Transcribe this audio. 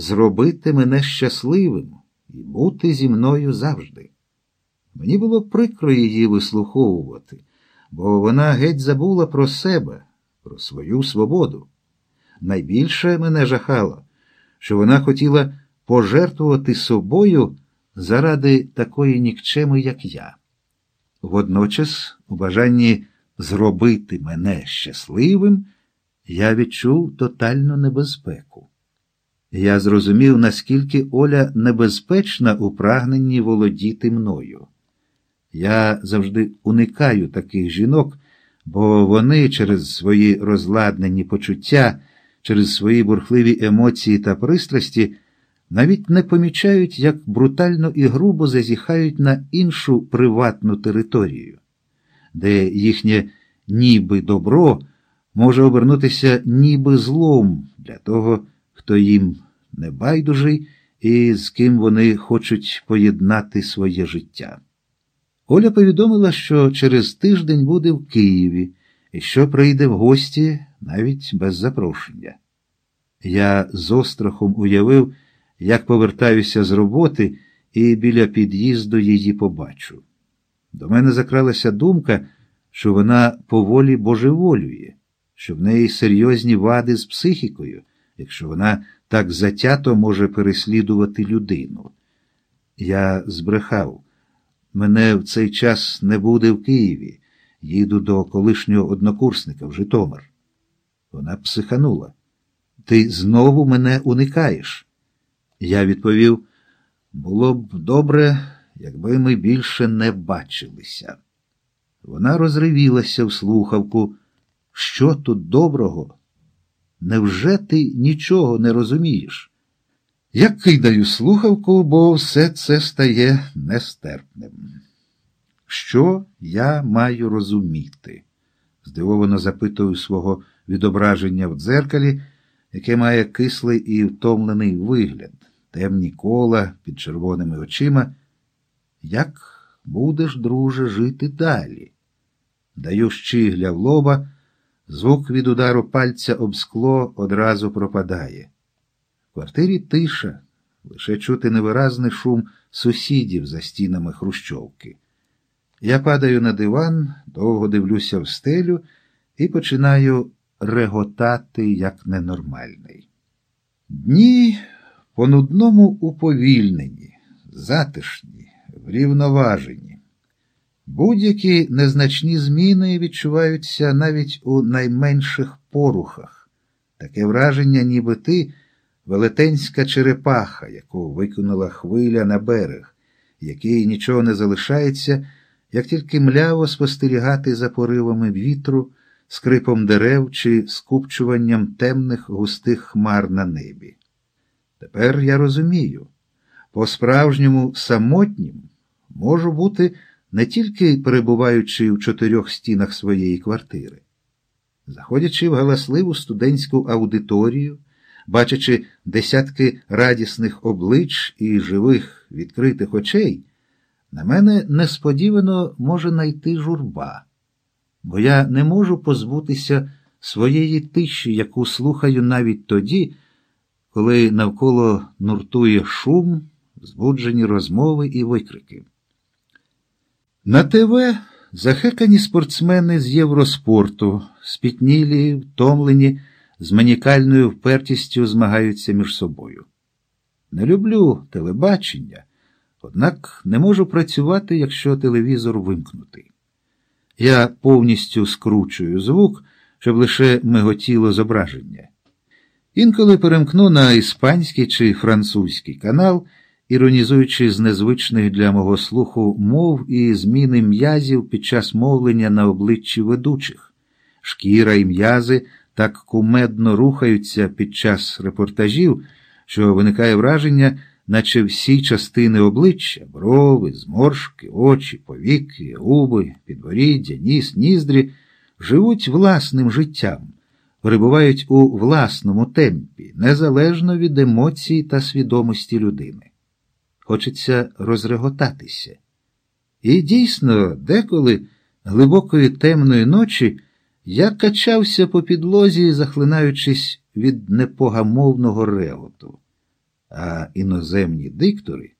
зробити мене щасливим і бути зі мною завжди. Мені було прикро її вислуховувати, бо вона геть забула про себе, про свою свободу. Найбільше мене жахало, що вона хотіла пожертвувати собою заради такої нікчеми, як я. Водночас, у бажанні зробити мене щасливим, я відчув тотальну небезпеку. Я зрозумів, наскільки Оля небезпечна у прагненні володіти мною. Я завжди уникаю таких жінок, бо вони через свої розладнені почуття, через свої бурхливі емоції та пристрасті навіть не помічають, як брутально і грубо зазіхають на іншу приватну територію, де їхнє ніби добро може обернутися ніби злом для того, хто їм не байдужий і з ким вони хочуть поєднати своє життя. Оля повідомила, що через тиждень буде в Києві і що прийде в гості навіть без запрошення. Я з острахом уявив, як повертаюся з роботи і біля під'їзду її побачу. До мене закралася думка, що вона поволі божеволює, що в неї серйозні вади з психікою, якщо вона так затято може переслідувати людину. Я збрехав. Мене в цей час не буде в Києві. Їду до колишнього однокурсника в Житомир. Вона психанула. Ти знову мене уникаєш. Я відповів, було б добре, якби ми більше не бачилися. Вона розривілася в слухавку. Що тут доброго? Невже ти нічого не розумієш? Я кидаю слухавку, бо все це стає нестерпним. Що я маю розуміти? здивовано запитую свого відображення в дзеркалі, яке має кислий і втомлений вигляд, темні кола під червоними очима. Як будеш, друже, жити далі? Даю щигля в лоба. Звук від удару пальця об скло одразу пропадає. В квартирі тиша, лише чути невиразний шум сусідів за стінами хрущовки. Я падаю на диван, довго дивлюся в стелю і починаю реготати як ненормальний. Дні по нудному уповільнені, затишні, врівноважені. Будь-які незначні зміни відчуваються навіть у найменших порухах. Таке враження, ніби ти велетенська черепаха, яку викинула хвиля на берег, якій нічого не залишається, як тільки мляво спостерігати за поривами вітру, скрипом дерев чи скупчуванням темних густих хмар на небі. Тепер я розумію, по справжньому самотнім можу бути не тільки перебуваючи в чотирьох стінах своєї квартири, заходячи в галасливу студентську аудиторію, бачачи десятки радісних облич і живих відкритих очей, на мене несподівано може найти журба, бо я не можу позбутися своєї тиші, яку слухаю навіть тоді, коли навколо нуртує шум, збуджені розмови і викрики. На ТВ захекані спортсмени з Євроспорту, спітнілі, втомлені, з манікальною впертістю змагаються між собою. Не люблю телебачення, однак не можу працювати, якщо телевізор вимкнутий. Я повністю скручую звук, щоб лише миготіло зображення. Інколи перемкну на іспанський чи французький канал іронізуючи з незвичних для мого слуху мов і зміни м'язів під час мовлення на обличчі ведучих. Шкіра і м'язи так кумедно рухаються під час репортажів, що виникає враження, наче всі частини обличчя брови, зморшки, очі, повіки, губи, підборіддя, ніс, ніздрі живуть власним життям. Перебувають у власному темпі, незалежно від емоцій та свідомості людини хочеться розреготатися. І дійсно, деколи глибокої темної ночі я качався по підлозі, захлинаючись від непогамовного реготу. а іноземні диктори